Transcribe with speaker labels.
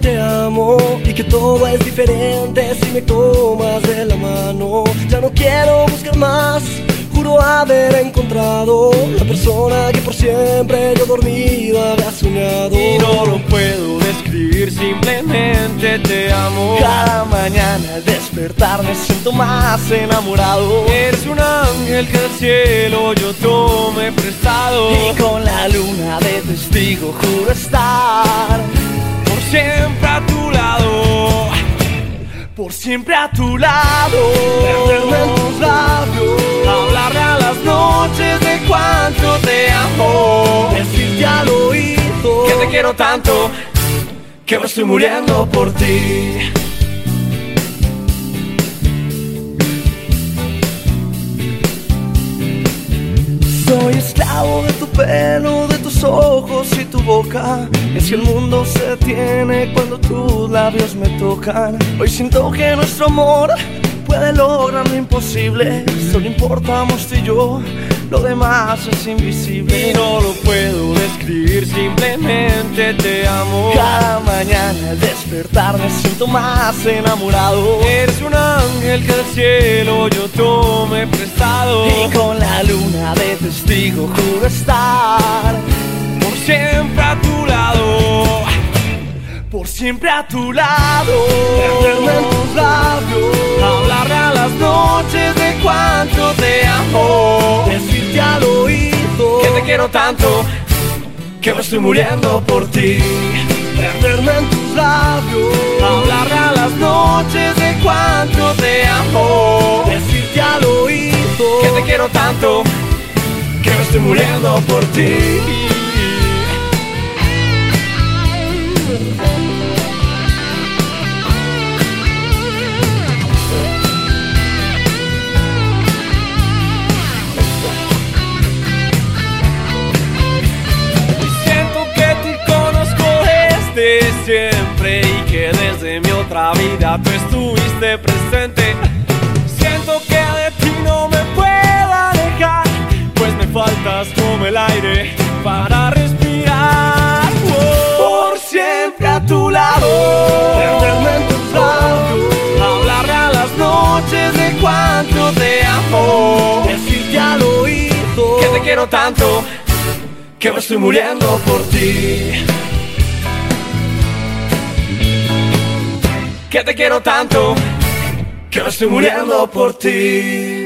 Speaker 1: te amo y que todo es diferente si me tomas de la mano. Ya no quiero buscar más, juro haber encontrado la persona que por siempre yo dormido había soñado.
Speaker 2: Y no lo puedo describir, simplemente te amo.
Speaker 1: Cada mañana al despertar me siento más enamorado.
Speaker 2: Eres un ángel que del cielo yo tome
Speaker 1: testigo juro estar
Speaker 2: por siempre a tu lado.
Speaker 1: Por siempre a tu lado. Perderme en tus labios.
Speaker 2: Hablarle a las noches de cuánto te amo.
Speaker 1: Decirte al oído
Speaker 2: que te quiero tanto que me estoy muriendo por ti.
Speaker 1: Soy esclavo de tu pelo, tus ojos y tu boca. Es que el mundo se detiene cuando tus labios me tocan. Hoy siento que nuestro amor puede lograr lo imposible. Solo importamos tú y yo, lo demás es invisible.
Speaker 2: Y no lo puedo describir, simplemente te amo.
Speaker 1: Cada mañana al despertar me siento más enamorado.
Speaker 2: Eres un ángel que del cielo yo tome prestado.
Speaker 1: Y con la luna de testigo juro estar
Speaker 2: siempre a tu lado.
Speaker 1: En tus labios.
Speaker 2: Hablarle a las noches de cuánto te amo.
Speaker 1: Decirte al oído
Speaker 2: que te quiero tanto que me estoy muriendo por ti.
Speaker 1: Perderme en tus labios.
Speaker 2: Hablarle a las noches de cuánto te amo.
Speaker 1: Decirte al oído
Speaker 2: que te quiero tanto que me estoy muriendo por ti. Siempre y que desde mi otra vida tú estuviste presente. Siento que de ti no me puedo alejar, pues me faltas como el aire para respirar.
Speaker 1: Por siempre a tu lado. Perderme en tus labios.
Speaker 2: Hablarle a las noches de cuánto te amo.
Speaker 1: Decirte al oído
Speaker 2: Que te quiero tanto que me estoy muriendo por ti. Que te quiero tanto que me estoy muriendo por ti.